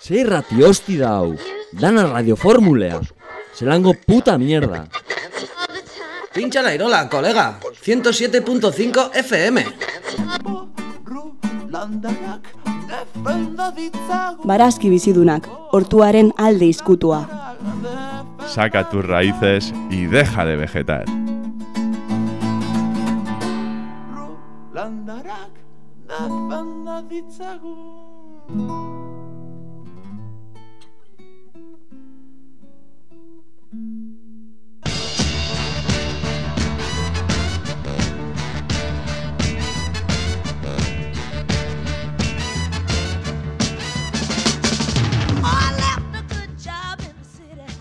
Ze irrati hosti da hau, dana radioformulea. Zelango puta mierda. Pincha la irola, colega. 107.5 FM. Barazki bizidunak, hortuaren alde izkutua. Saca tus raíces y deja de vegetar. Ditzagun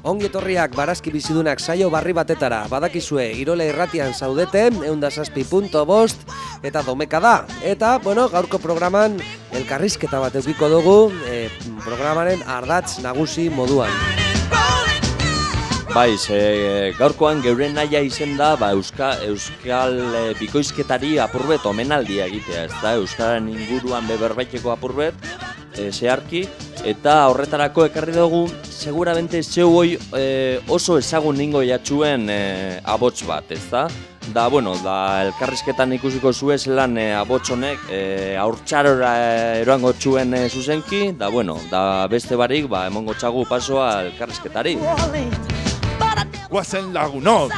Ongi etorriak barazki bizidunak saio barri batetara. Badakizue, Irola irratian zaudete, eundazazpi.bost, eta domeka da. Eta, bueno, gaurko programan elkarrizketa bat eukiko dugu, e, programaren ardatz nagusi moduan. Bai, ze, gaurkoan geure naia izen da, ba, Euska, Euskal e, bikoizketari apurbet omenaldia egitea, ez da, Euskaren inguruan beberbaiteko apurbet, e, zeharki, eta horretarako ekarri dugu, seguramente zeu hoi e, oso ezagun ningo jatxuen e, abots bat, ez da? Da, bueno, da, elkarrizketan ikusiko zuez lan e, abots honek e, aurtxarora eroango txuen e, zuzenki, da, bueno, da beste barik, ba, emongo txagu pasoa elkarrizketari. Guazen lagunok!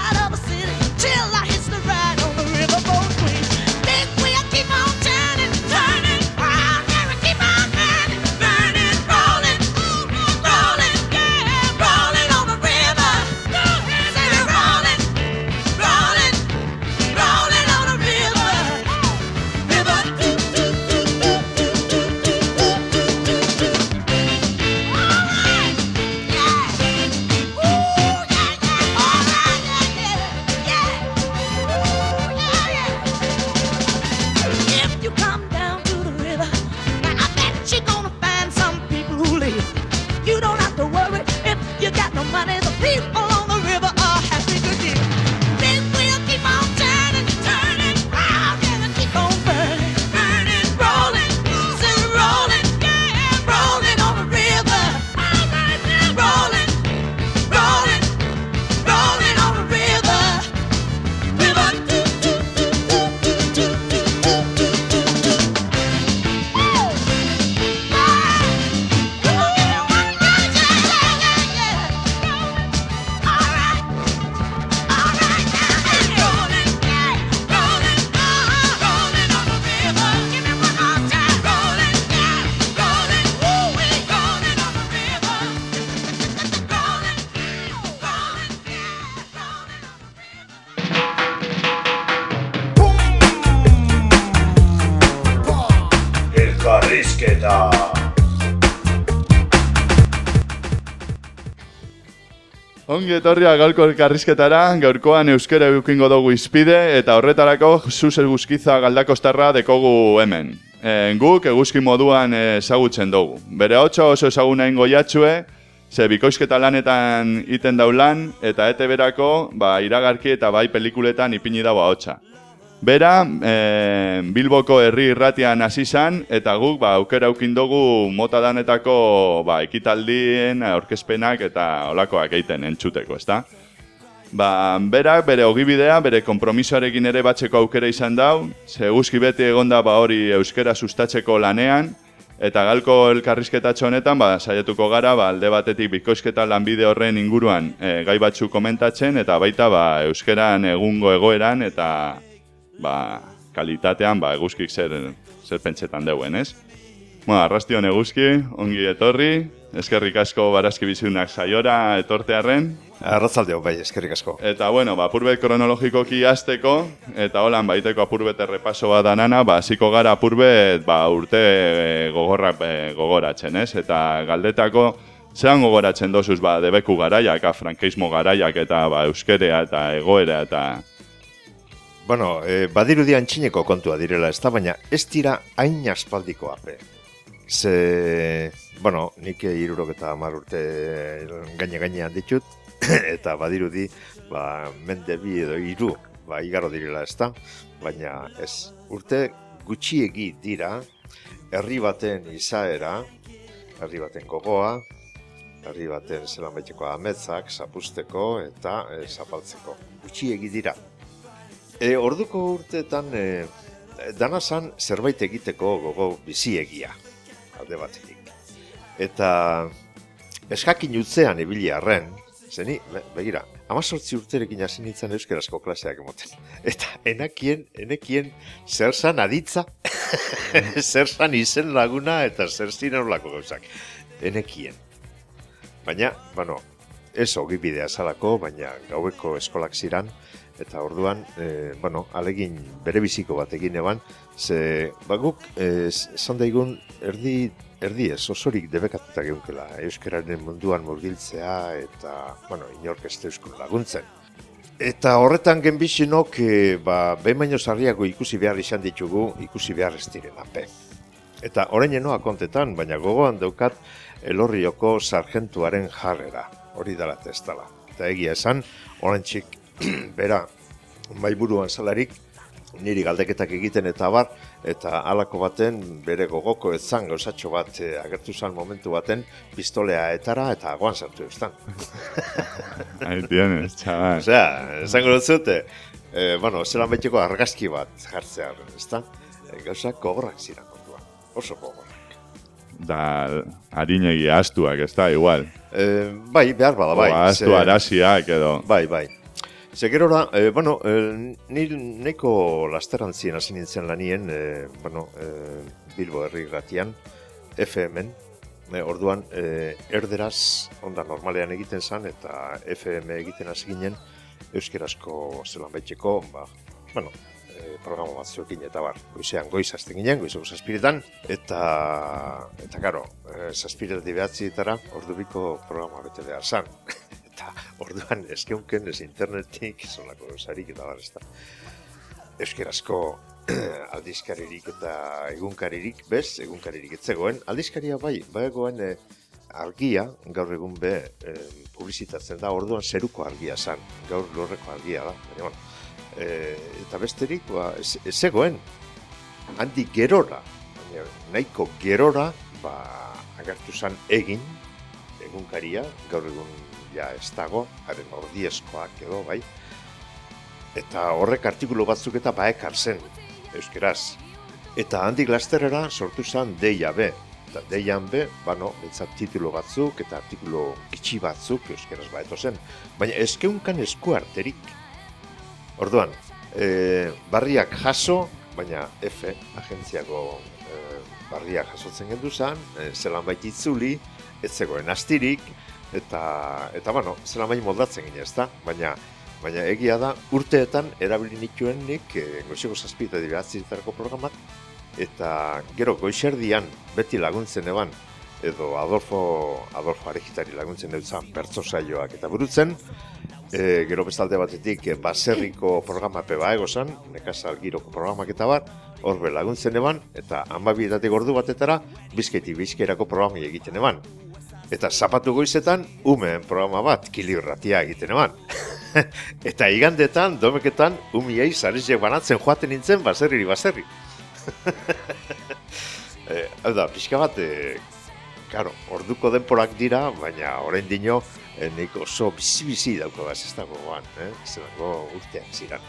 Ongi etorria gaurko elkarrizketara, gaurkoan euskera eukingo dugu izpide, eta horretarako zuzel guzkiza galdakostarra dekogu hemen. E, guk eguzki moduan ezagutzen dugu. Bere hotza oso ezaguna ingo jatxue, ze bikoizketa lanetan iten dau lan, eta ete berako, ba, iragarki eta bai pelikuletan ipini daua hotza. Bera, e, Bilboko herri irratian hasi zan, eta guk ba, aukera aukin dugu mota danetako ba, ekitaldien, aurkezpenak eta olakoak egiten entzuteko, ezta? Ba, berak bere ogibidea, bere konpromisoarekin ere batzeko aukera izan dau, ze guzki beti egonda ba hori euskera sustatzeko lanean, eta galko elkarrizketatxo honetan, ba, saiatuko gara, ba, alde batetik bikoizketa lanbide horren inguruan e, gai batzu komentatzen, eta baita ba, euskeran egungo egoeran, eta ba, kalitatean ba, eguzkik zer, zer pentsetan deuen, ez? Bueno, arrastion eguzki, ongi etorri, eskerrik asko barazki bizunak saiora etortearren, Arratzaldeo, bai, eskerrik asko. Eta bueno, ba, apurbet kronologikoki hasteko eta holan baiteko apurbet errepaso bat danana, ba, hasiko gara apurbet ba, urte e, gogorra, e, gogoratzen, ez? Eta galdetako, zean gogoratzen dozuz, ba, debeku garaiak, a, frankeismo garaiak eta ba, euskerea eta egoera eta... Bueno, eh, badirudian txineko kontua direla, ez da, baina ez dira hain aspaldiko ape. Ze, bueno, nik irurok eta hamar urte gaine gainean ditut, eta badirudi, ba, mende bi edo hiru ba, igaro direla ez da, baina ez, urte gutxiegi dira, herri baten izaera, herri baten gogoa, herri baten zelan baiteko ametzak, zapusteko eta e, zapaltzeko. Gutxiegi dira. E, orduko urteetan, e, dana zan zerbait egiteko gogo biziegia, alde batetik. Eta eskakin utzean ibili arren, zeni, be- begira, amazortzi urterekin hasi nintzen euskarazko klaseak emoten. Eta enakien, enekien, zer zan aditza, zer zan izen laguna eta zer ziren olako gauzak. Enekien. Baina, bueno, ez ogibidea zalako, baina gaueko eskolak ziran, eta orduan, e, bueno, alegin bere biziko bat egin eban, ze, baguk, e, esan daigun, erdi, erdi ez, osorik debekatuta geunkela, euskararen munduan murgiltzea, eta, bueno, inork ez euskun laguntzen. Eta horretan genbixinok, e, ba, behin baino sarriago ikusi behar izan ditugu, ikusi behar ez diren ape. Eta orain enoa kontetan, baina gogoan daukat elorrioko sargentuaren jarrera, hori dela testala. Eta egia esan, orantxik bera maiburuan salarik, niri galdeketak egiten eta bar, eta halako baten bere gogoko etzan gauzatxo bat eh, agertu zan momentu baten pistolea etara eta agoan sartu eustan. Ahí tienes, chaval. Osea, esango dut zute, eh, bueno, zelan baiteko argazki bat jartzea, ezta? E, gauzak gogorrak ziren kontuan, oso gogorrak. Da, harinegi astuak, ez da, igual. E, bai, behar bada, bai. O astu arasiak edo. Bai, bai. Ze gerora, e, bueno, e, ni neko lasterantzien hasi nintzen lanien, e, bueno, e, Bilbo herri gratian, FM-en, e, orduan, e, erderaz, onda normalean egiten zan, eta FM egiten hasi ginen, euskerazko zelan baitxeko, ba, bueno, e, programa batzuekin eta bar, goizean goiz hasten ginen, goizeko zazpiretan, eta, eta karo, e, zazpireti behatzietara, ordubiko programa bete behar zan. eta orduan eskeunken ez internetik, zonako sarik eta bar, ez da. Euskerazko aldizkaririk eta egunkaririk, bez, egunkaririk ez zegoen. Aldizkaria bai, baegoen eh, argia, gaur egun be, eh, publizitatzen da, orduan zeruko argia zan, gaur lorreko argia da. Baina, bueno, eh, eta besterik, ba, ez, ez zegoen, handi gerora, baina nahiko gerora, ba, agertu zan egin, egunkaria, gaur egun ja ez dago, haren ordiezkoak edo, bai, eta horrek artikulu batzuk eta baekar zen, euskeraz. Eta handik lasterrera sortu zen deia be. Eta deian be, bano, bentsat titulo batzuk eta artikulu gitxi batzuk euskeraz baeto zen. Baina eskeunkan esku arterik. Orduan, e, barriak jaso, baina F, agentziako e, barriak jasotzen gendu zen, e, zelan baita itzuli, ez zegoen astirik, eta, eta bueno, zelan baita moldatzen gine ez da, baina Baina egia da, urteetan erabili nituen nik e, goizeko zazpita diratzitarako programak, eta gero goixerdian beti laguntzen eban, edo Adolfo, Adolfo Arejitari laguntzen eutzan pertso saioak eta burutzen, e, gero bestalde batetik e, baserriko programa peba egozan, nekazal giroko programak eta bar, horbe laguntzen eban, eta amabietatik ordu batetara, bizkaitik bizkairako programai egiten eban. Eta zapatu goizetan, umeen programa bat, kilibratia egiten eban. eta igandetan, domeketan, umiei zarizek banatzen joaten nintzen, baserriri baserri. e, hau da, pixka bat, e, karo, orduko denporak dira, baina orain dino, e, nik oso bizi-bizi dauko gaz ez da gogoan, eh? Zelango urteak ziren.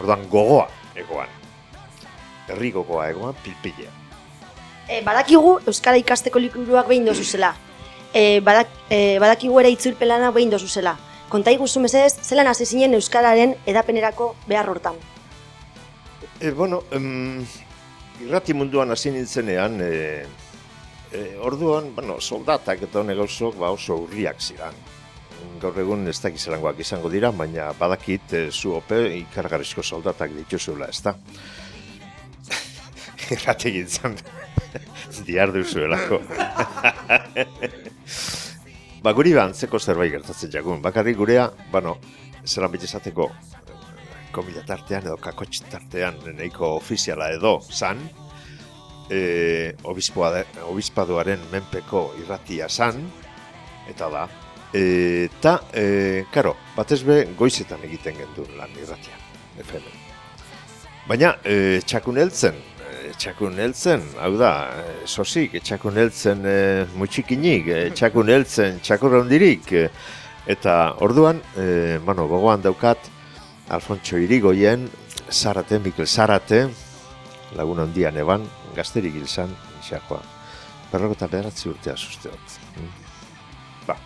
Orduan gogoa egoan. Herri gogoa egoan pilpilea. E, badakigu Euskara ikasteko liburuak behin dozu zela. E, badak, e, badakigu ere itzulpelana behin dozu zela. Konta iguzu mesedez, zelan hasi zinen Euskararen edapenerako behar hortan. E, bueno, em, irrati munduan hasi nintzenean, e, e, orduan, bueno, soldatak eta hone gauzok ba oso urriak zidan. Gaur egun ez dakizelangoak izango dira, baina badakit e, zu ope ikargarrizko soldatak dituzuela, ez da? Irrati gintzen, diar duzuelako. ba, guri antzeko zerbait gertatzen jagun. Bakarrik gurea, bueno, zelan bete esateko, komila tartean edo kakotx tartean nahiko ofiziala edo zan, e, obispaduaren menpeko irratia zan, eta da, eta, e, karo, batez be goizetan egiten gendun lan irratia. FM. Baina, e, txakun heltzen, txakun heltzen, hau da, sosik, txakun heltzen e, mutxikinik, e, heltzen, txakur handirik, e, eta orduan, e, bueno, gogoan daukat, Alfontxo Irigoien, Zarate, Mikel Zarate, lagun handian eban, gazterik hil zan, xakoa. Berrogeta beratzi urtea susteot. Ba.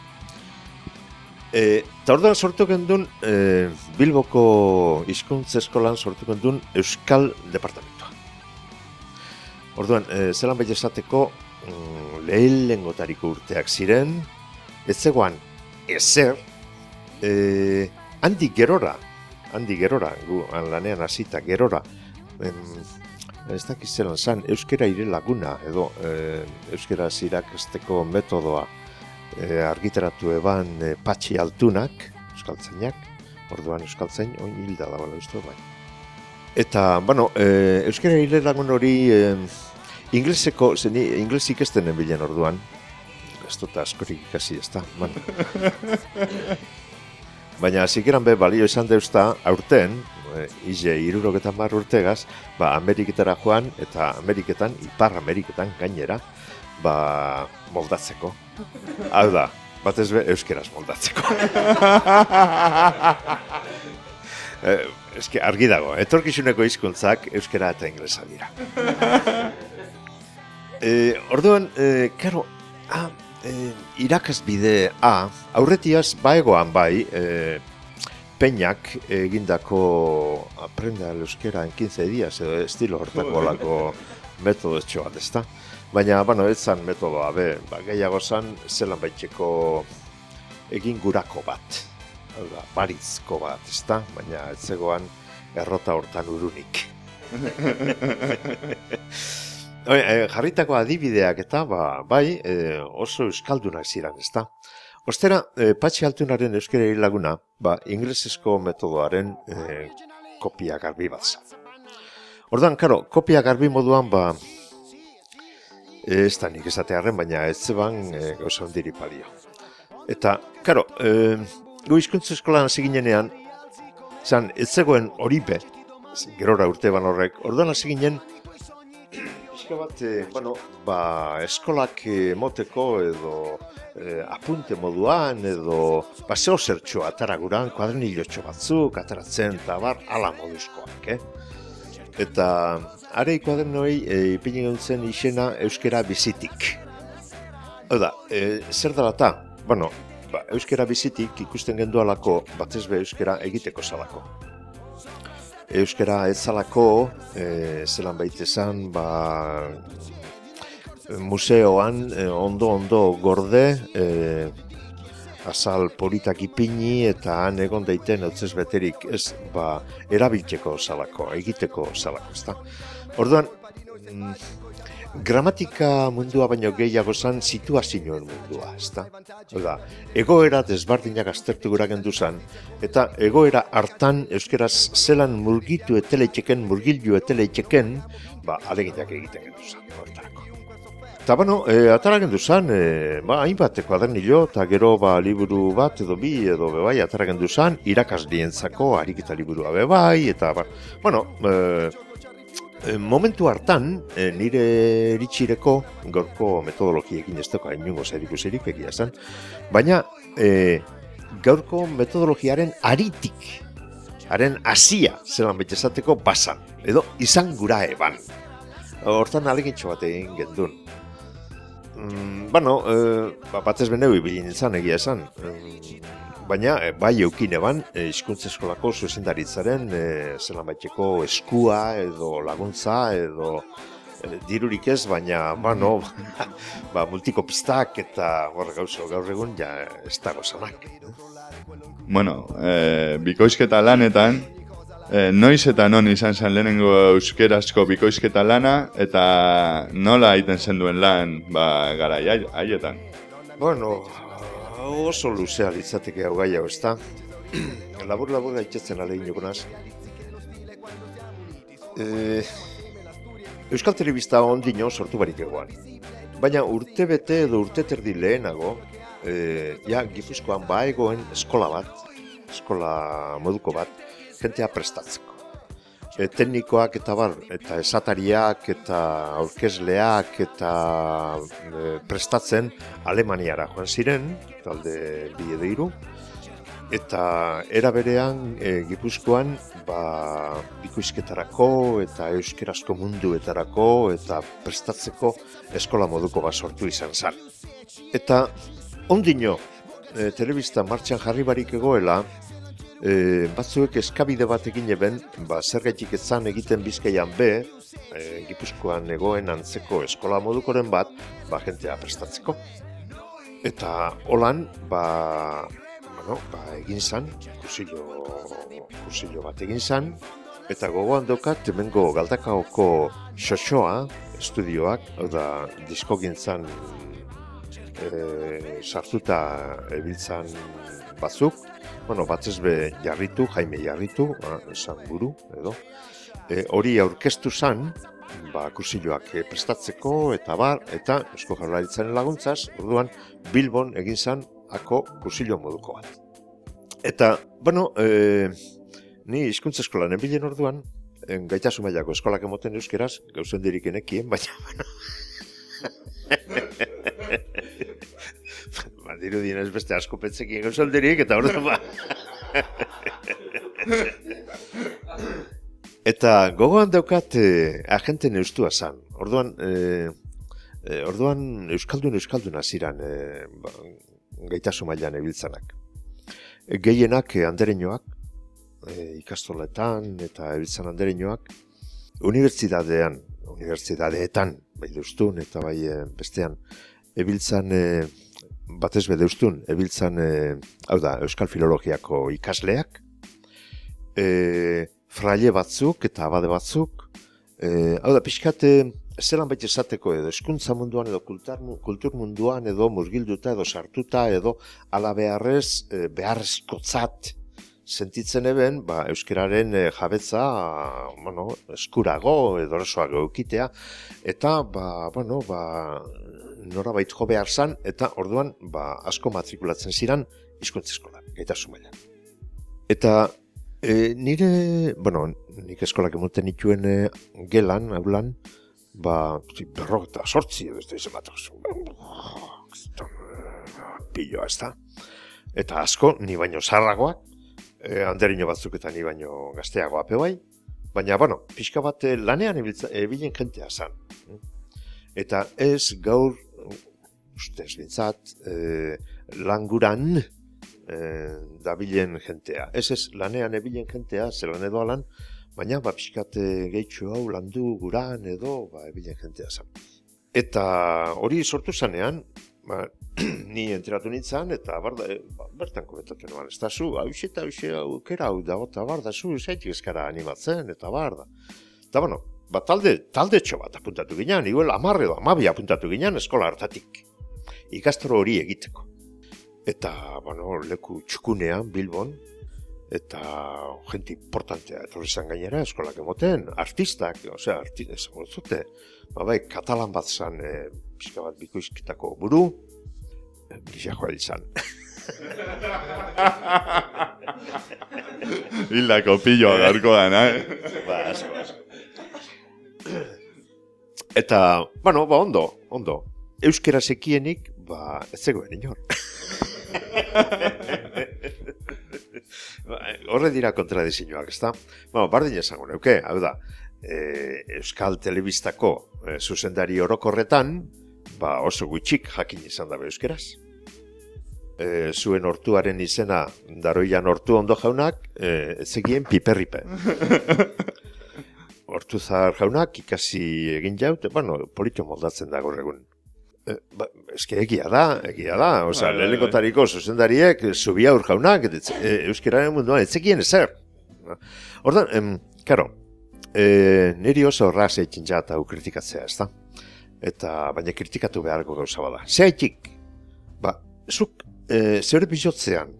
E, eta orduan sortu gendun, e, Bilboko hizkuntza eskolan sortu gendun Euskal Departamentua. Orduan, e, zelan bai esateko, mm, lehen lengotariko urteak ziren, ez zegoan ezer, e, handi gerora, handi gerora, gu lanean hasita gerora, em, ez dakiz zelan zan, euskera ire laguna, edo e, euskera zirakesteko metodoa e, argitaratu eban e, patxi altunak, euskaltzainak, orduan euskaltzain, oin hilda da bala uste bai. Eta, bueno, e, euskera ire lagun hori e, ingleseko, zeni, inglesik ez denen bilen orduan, ez dut askorik ikasi ez da, man. Baina zikeran be balio izan deuzta aurten, e, ize irurogetan mar urtegaz, ba Ameriketara joan eta Ameriketan, Ipar Ameriketan gainera, ba moldatzeko. Hau da, batez be euskeraz moldatzeko. e, eske argi dago, etorkizuneko hizkuntzak euskera eta inglesa dira. e, orduan, e, karo, ah, e, irakasbide A, aurretiaz baegoan bai, e, peinak egindako aprenda el euskera en 15 días edo estilo hortako lako metodo etxo bat, ezta? Baina, bueno, ez zan metodoa, be, ba, gehiago zan, zelan baitxeko egin gurako bat. Hau da, barizko bat, ezta? Baina, ez zegoan errota hortan urunik. E, jarritako adibideak eta ba, bai e, oso euskaldunak ziren, ezta? Ostera, e, patxi altunaren euskera laguna, ba, inglesesko metodoaren e, kopia garbi bat zan. Ordan, karo, kopia garbi moduan, ba, ez da nik esatearen, baina ez zeban e, gauza hondiri palio. Eta, karo, e, gu hizkuntza eskolan hasi ginenean, zan, ez zegoen hori be, gerora urte ban horrek, orduan hasi ginen, pixka bat, e, bueno, ba, eskolak eh, moteko edo e, apunte moduan edo zeo zertxo ataraguran, kuadrenilotxo batzuk, ataratzen eta bar, ala moduzkoak, eh? Eta are kuadrenoi e, ipini zen izena euskera bizitik. Hau da, e, zer dela ta? Bueno, ba, euskera bizitik ikusten gendualako batez be euskera egiteko zalako. Euskara ez zalako, e, zelan baita esan, ba, museoan e, ondo-ondo gorde, e, azal politak ipini eta han egon daiten hautzez beterik ez ba, erabiltzeko zalako, egiteko zalako, ezta? Orduan, mm, gramatika mundua baino gehiago zan situazioen mundua, ezta? Oda, egoera desbardinak aztertu gura gendu zan, eta egoera hartan euskeraz zelan murgitu eteleitxeken, murgildu eteleitxeken, ba, aleginak egiten gendu zan, hortarako. Eta, bueno, e, atara gendu zan, e, ba, hainbat kuadernilo, eta gero, ba, liburu bat edo bi edo bebai, atara gendu zan, irakaslientzako ariketa liburua bebai, eta, ba, bueno, E, momentu hartan, e, nire eritxireko gorko metodologiekin ez dago inungo zerikusirik egia zen, baina e, gaurko metodologiaren aritik, haren hasia zelan bete esateko basan, edo izan gura eban. Hortan alegintxo bat egin gendun. Mm, bueno, e, ba, batez beneu ibilin izan egia esan. Mm, baina e, bai eukin eban e, hizkuntza eskolako zuzendaritzaren e, zelan baiteko eskua edo laguntza edo e, dirurik ez, baina bueno, ba, multikopistak eta hor gauzo gaur egun ja ez dago zanak. Bueno, e, bikoizketa lanetan, e, noiz eta non izan zen lehenengo euskerazko bikoizketa lana, eta nola egiten zen duen lan ba, gara haietan. Bueno, oso luzea litzateke hau gai hau, ezta? labur labur gaitzetzen alegin jokonaz. E, Euskal Telebista ondino sortu barik egoan. Baina urte edo urte terdi lehenago, e, ja, Gipuzkoan baegoen eskola bat, eskola moduko bat, jentea prestatzeko. E, teknikoak eta bar, eta esatariak eta aurkezleak eta e, prestatzen Alemaniara joan ziren, talde bi edo hiru, eta era berean e, Gipuzkoan ba, bikoizketarako eta euskerazko munduetarako eta prestatzeko eskola moduko bat sortu izan zen. Eta ondino, e, telebista martxan jarri barik egoela, e, batzuek eskabide bat egin eben, ba, zergaitik ezan egiten bizkaian be, e, Gipuzkoan egoen antzeko eskola modukoren bat, ba, jentea prestatzeko. Eta holan, ba, bueno, ba, egin zan, kursillo, kursillo bat egin zan, eta gogoan dokat, hemengo galdakaoko xoxoa, estudioak, da, disko gintzan e, sartuta ebiltzan batzuk, bueno, batzez be jarritu, Jaime jarritu, ba, esan buru, edo, e, hori aurkeztu zan, ba, kursilloak e, prestatzeko, eta bar, eta Eusko Jaurlaritzaren laguntzaz, orduan, Bilbon egin zan, ako kursillo moduko bat. Eta, bueno, e, ni hizkuntza eskolan enbilen orduan, en, gaitasun mailako eskolak emoten euskeraz, gauzen dirik enekien, baina, bueno, ba, dirudien ez beste asko petzekin gauzeldirik, eta orduan ba. eta gogoan daukat eh, agenten eustua zan. Orduan, eh, eh, orduan euskaldun euskaldun ziran eh, gaitasun mailan ebiltzanak. Gehienak eh, andereñoak, eh, ikastoletan eta ebiltzan andereñoak, unibertsitatean, unibertsitateetan, bai deustun eta bai eh, bestean, ebiltzan eh, batez be deustun, ebiltzan, eh, hau da, Euskal Filologiako ikasleak, eh, fraile batzuk eta abade batzuk, eh, hau da, pixkat, eh, zelan baita esateko edo eskuntza munduan edo kultur munduan edo murgilduta edo sartuta edo ala beharrez eh, beharrezkotzat sentitzen eben, ba, euskararen eh, jabetza bueno, eskurago edo erosoago eukitea eta ba, bueno, ba, norabait jo behar zan eta orduan ba, asko matrikulatzen ziran hizkuntza eskolan, gaitasun mailan. Eta e, nire, bueno, nik eskolak emoten nituen e, gelan, aulan, ba, berro eta sortzi edo ez da izan bat. Piloa ez da. Eta asko, ni baino zarragoak, e, anderino batzuk eta ni baino gazteagoa pe bai, baina, bueno, pixka bat eh, lanean ebilen jentea zan. Eta ez gaur, ustez bintzat, e, languran e, dabilen jentea. Ez ez lanean ebilen jentea, zelan edo alan, baina ba, pixkat eh, gehitxo hau landu guran edo ba, ebilen jentea zan. Eta hori sortu zanean, ba, ni enteratu nintzen, eta barda, e, ba, bertan komentatu nuen, ez da zu, hause eta hause aukera hau dago, eta bar da zu, zaitik eskara animatzen, eta bar da. Eta bueno, ba, talde, talde txo bat apuntatu ginen, igual amarre edo amabi apuntatu ginen eskola hartatik. Ikastro hori egiteko. Eta, bueno, leku txukunean, Bilbon, eta gente importantea etorri zen gainera eskolak emoten, artistak, osea, arti, esango zute, ba bai, katalan bat zan, e, pixka bat bikoizketako buru, e, Gisa joa izan. Hildako piloa gaurkoan, eh? ba, asko, asko. Eta, bueno, ba, ondo, ondo. Euskera sekienik, ba, ez zegoen inor. Horre dira kontradizioak, ezta? Bueno, bardin esango neuke, hau da, e, Euskal Telebistako e, zuzendari orokorretan, ba, oso gutxik jakin izan dabe euskeraz. E, zuen hortuaren izena daroian hortu ondo jaunak, e, ez piperripe. Hortuzar jaunak ikasi egin jaute, bueno, polito moldatzen da gaur egun. E, ba, eske egia da, egia da, osea, Bai, bai, lehenengotariko zuzendariek, zubi aur jaunak, ez, e, euskararen munduan, ez zekien ezer. Ordan, em, karo, e, niri oso erraz eikin jat hau kritikatzea, ezta? Eta, baina kritikatu beharko gauza bada. Zehaitik, ba, zuk, e, zeure bizotzean,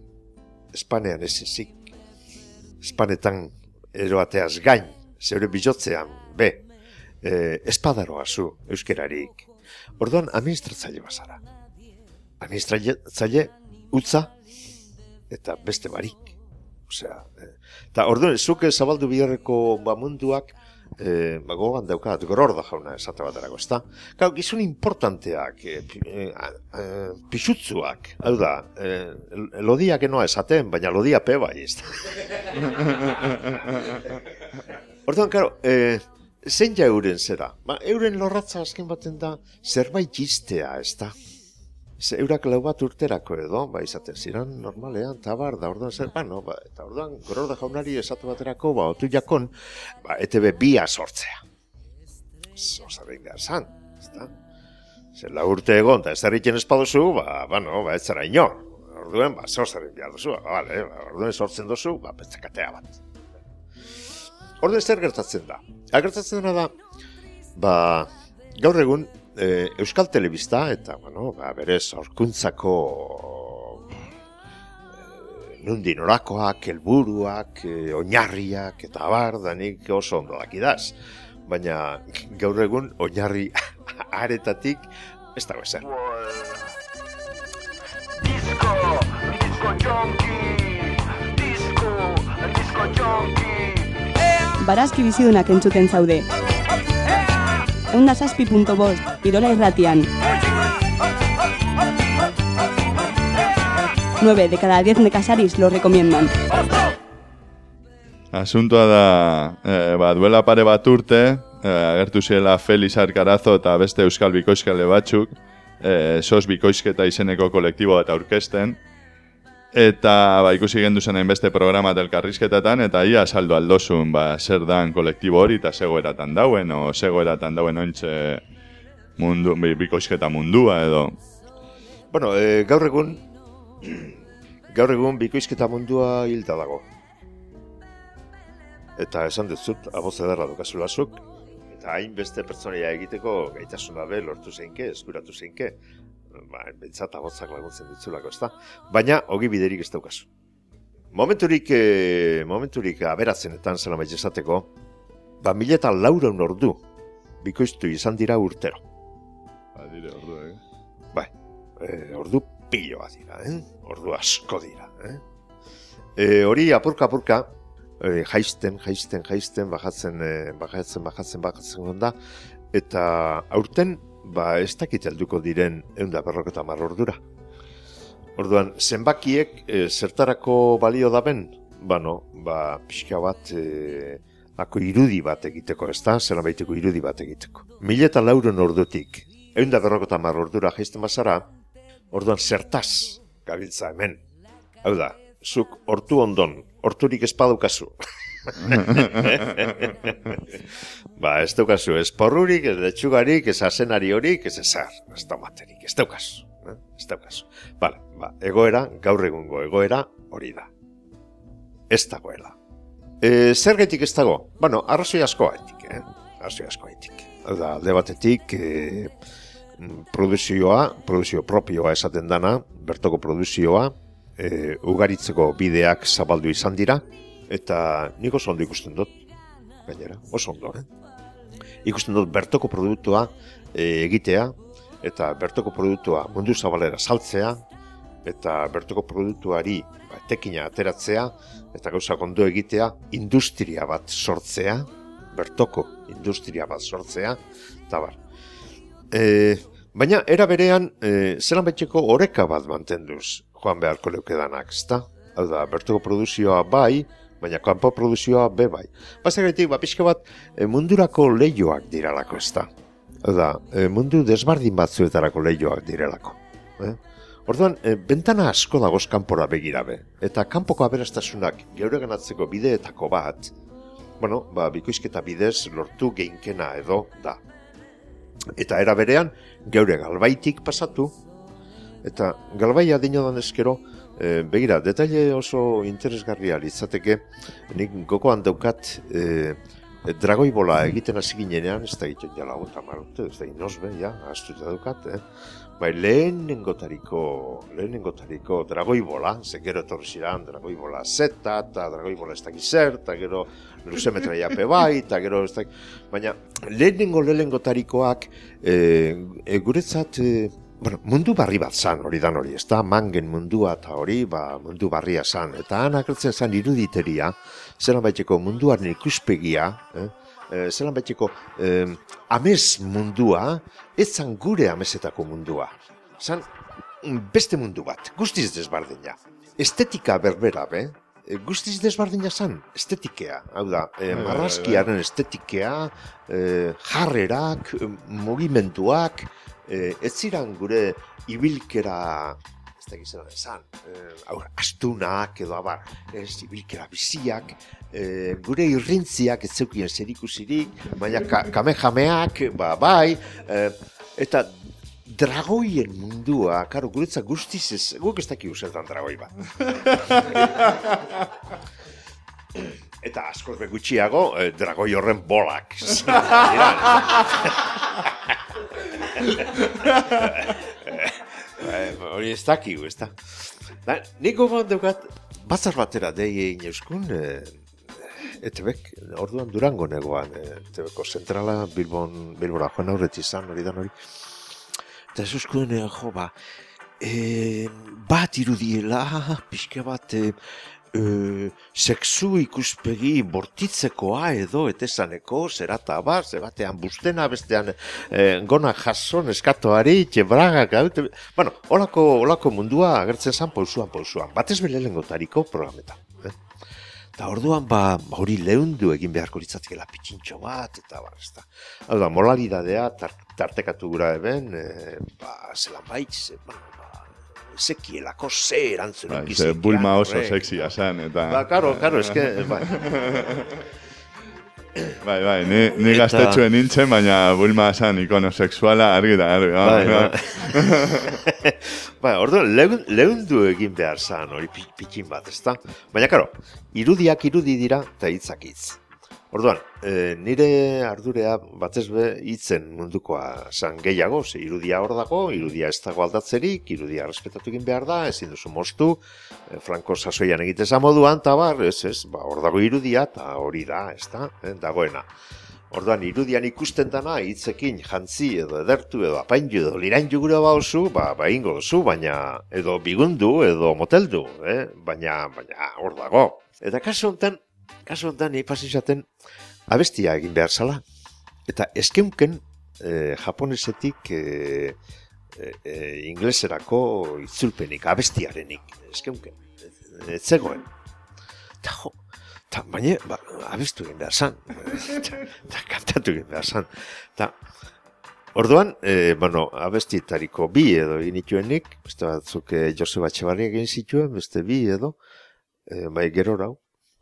espanean ez ezik, espanetan eroateaz gain, zeure bizotzean, be, e, espadaroa zu, euskerarik. Orduan, administratzaile bazara. Administratzaile utza eta beste barik. Osea, eh, eta orduan, zuk zabaldu biharreko ba, munduak, eh, ba, gogan daukat, goror da jauna esate baterako, ezta? Gau, gizun importanteak, eh, pi- eh, eh, pisutzuak, hau da, eh, lodiak enoa esaten, baina lodia pe bai, ezta? Orduan, karo, eh, zein ja euren zera? Ba, euren lorratza azken baten da zerbait iztea, ez da? Ze eurak lau bat urterako edo, ba, izaten ziren normalean, tabar, da orduan zer, ba, no, ba, eta orduan, goror da jaunari esatu baterako, ba, otu jakon, ba, ETB bia sortzea. Zosa behar zan, ez da? Zer lau urte egon, eta ez erritzen espaduzu, ba, ba, no, ba, ez zara inor. Orduan, ba, zosa behar duzu, ba, vale, ba, orduan sortzen duzu, ba, petzakatea bat. Orduan zer gertatzen da? Ha, gertatzen dena da, ba, gaur egun, e, Euskal Telebista, eta, bueno, ba, berez, aurkuntzako e, nundi norakoak, helburuak, e, oinarriak, eta bar, da nik oso ondo dakidaz. Baina, gaur egun, oinarri aretatik, ez dago ezer. Barazki bizidunak entzuten zaude. Eunda bost, Irola irratian. 9 de cada 10 nekasaris lo recomiendan. Asuntoa da, e, ba, duela pare bat urte, e, agertu ziela Felix Arkarazo eta beste euskal bikoizkale batzuk, e, sos bikoizketa izeneko kolektibo bat aurkezten, eta ba, ikusi gendu zen beste programa elkarrizketetan, eta ia saldo aldozun ba, zer dan kolektibo hori eta zegoeratan dauen, o zegoeratan dauen ointxe mundu, bi- bikoizketa mundua edo. Bueno, e, gaur egun, gaur egun bikoizketa mundua hilda dago. Eta esan dizut, aboz ederra dukazula zuk, eta hainbeste pertsonaia egiteko gaitasuna be lortu zeinke, eskuratu zeinke, ba, bentsat abozak laguntzen ditzulako, ezta? Baina, hogi biderik ez daukazu. Momenturik, e, momenturik aberatzenetan zela maiz esateko, ba, mila eta laureun ordu bikoiztu izan dira urtero. Ba, dire, ordu, eh? Bai, e, ordu piloa dira, eh? ordu asko dira. Eh? E, hori apurka-apurka, e, jaisten, jaisten, jaisten, bajatzen, e, bajatzen, bajatzen, bajatzen gonda, eta aurten, ba, ez dakit helduko diren eunda berroketa ordura. Orduan, zenbakiek e, zertarako balio daben, bano, ba, pixka bat, e, ako irudi bat egiteko, ez da? Zera baiteko irudi bat egiteko. Mila eta lauren ordutik, eunda berroketa ordura jaisten bazara, orduan zertaz gabiltza hemen. Hau da, zuk hortu ondon, horturik ez badukazu. ba, ez daukazu, ez porrurik, ez letxugarik, ez asenari horik, ez ezar, ez tomaterik, ez daukazu. Eh? Ez daukazu. Bale, ba, egoera, gaur egungo egoera hori da. Ez dagoela. E, zergetik ez dago? Bueno, arrazoi asko haitik, eh? Arrazoi asko haitik. Hau da, alde batetik, e, produzioa, produzio propioa esaten dana, bertoko produzioa, e, ugaritzeko bideak zabaldu izan dira, eta nik oso ondo ikusten dut, gainera, oso ondo, eh? Ikusten dut bertoko produktua e, egitea, eta bertoko produktua mundu zabalera saltzea, eta bertoko produktuari ba, tekina ateratzea, eta gauza ondo egitea, industria bat sortzea, bertoko industria bat sortzea, eta bar. E, baina, era berean, e, zelan betxeko oreka bat mantenduz, joan beharko leukedanak, ezta? Hau da, bertoko produzioa bai, baina kanpo produzioa be bai. Bazagaitik, ba, pixka bat, e, mundurako leioak diralako? Hau da, e, mundu desbardin batzuetarako leioak direlako. Eh? Orduan, e, bentana asko dagoz kanpora begirabe. Eta kanpoko aberastasunak geure ganatzeko bideetako bat, bueno, ba, bikoizketa bidez lortu geinkena edo da. Eta era berean, geure galbaitik pasatu, eta galbaia dinodan eskero, e, begira, detaile oso interesgarria litzateke, nik gokoan daukat, e, dragoi bola egiten hasi ginenean, ez da egiten jala gota marute, ez da inosbe, ja, astu daukat, eh? Bai, lehenengotariko, lehenengotariko dragoi bola, ze gero etorri ziren dragoi bola zeta, eta dragoi bola ez dakiz zer, eta gero luzemetraia pe bai, eta gero ez dakiz... Baina, lehenengo lehenengotarikoak, e, e, guretzat, e, bueno, mundu barri bat zan hori dan hori, ez da, mangen mundua eta hori, ba, mundu barria zan. Eta han agertzen zan iruditeria, zelan baiteko munduaren ikuspegia, eh? eh, zelan baiteko eh, amez mundua, ez zan gure amezetako mundua. Zan mm, beste mundu bat, guztiz desbardina. Estetika berbera, be? E, guztiz desbardina zan, estetikea. Hau da, e, marrazkiaren estetikea, e, jarrerak, e, mugimenduak, e, ez ziran gure ibilkera ez da gizena esan, e, aur, astunak edo abar, ez, ibilkera biziak, e, gure irrintziak ez zeukien zerikusirik, baina ka, kamehameak, ba, bai, e, eta dragoien mundua, karo, guretzat guztiz ez, guk ez dakik usertan dragoi bat. Eta askoz be gutxiago, eh, dragoi horren bolak. Eh, Hori ez dakigu, ez da. Ba, nik gogoan daukat, batzar batera dei egin euskun, e, ETBek, orduan Durango negoan, e, ETBko zentrala, Bilbon, Bilbora joan aurreti izan, hori dan hori. Eta ez euskun, e, jo, ba, e, bat irudiela, pixke bat, e, e, sexu ikuspegi bortitzekoa edo etesaneko, zerata ze batean bustena, bestean e, gona jason eskatoari, txebraga, gaute, bueno, olako, olako mundua agertzen zan pausuan, pausuan, batez bele lengotariko programetan. Eh? Eta orduan, ba, ba hori leundu egin beharko litzatikela pitxintxo bat, eta ba, ez da. Hau da, moralidadea tar, tartekatu gura eben, e, ba, zelan baitz, e, ba, ba, sekielako ze erantzunik Bai, ze Bulma oso sexia zen, eta... Ba, karo, karo, eske, ba, Bai, bai, ni, ni Eta- gaztetxuen nintzen, baina Bulma zen ikono sexuala argi da, argi. bai, bai, bai. bai, orduan, leun, leundu egin behar zan, hori pi- pitxin bat, ezta? Baina, karo, irudiak irudi dira, eta hitzak hitz. Orduan, e, nire ardurea batez be hitzen mundukoa zan gehiago, ze irudia hor dago, irudia ez dago aldatzerik, irudia respetatu egin behar da, ezin duzu moztu, e, Franco sasoian egiteza moduan, eta bar, ez ez, ba, hor dago irudia, eta hori da, ez da, eh, dagoena. Orduan, irudian ikusten dana, hitzekin jantzi edo edertu edo apaindu edo lirain jugura bauzu, ba, ba ingo duzu, baina edo bigundu edo moteldu, eh? baina, baina hor dago. Eta kasu honetan, kasu honetan, nahi pasizaten, abestia egin behar zala. Eta eskeunken, eh, japonesetik eh, eh, eh, ingleserako itzulpenik, abestiarenik, eskeunken, ez zegoen. Eta jo, Ta, baina, ba, abestu egin behar zan. Eta kantatu egin behar zan. Ta, orduan, e, bueno, abestietariko bi edo egin nituenik, beste batzuk e, Joseba Txebarri egin zituen, beste bi edo, e, bai gero.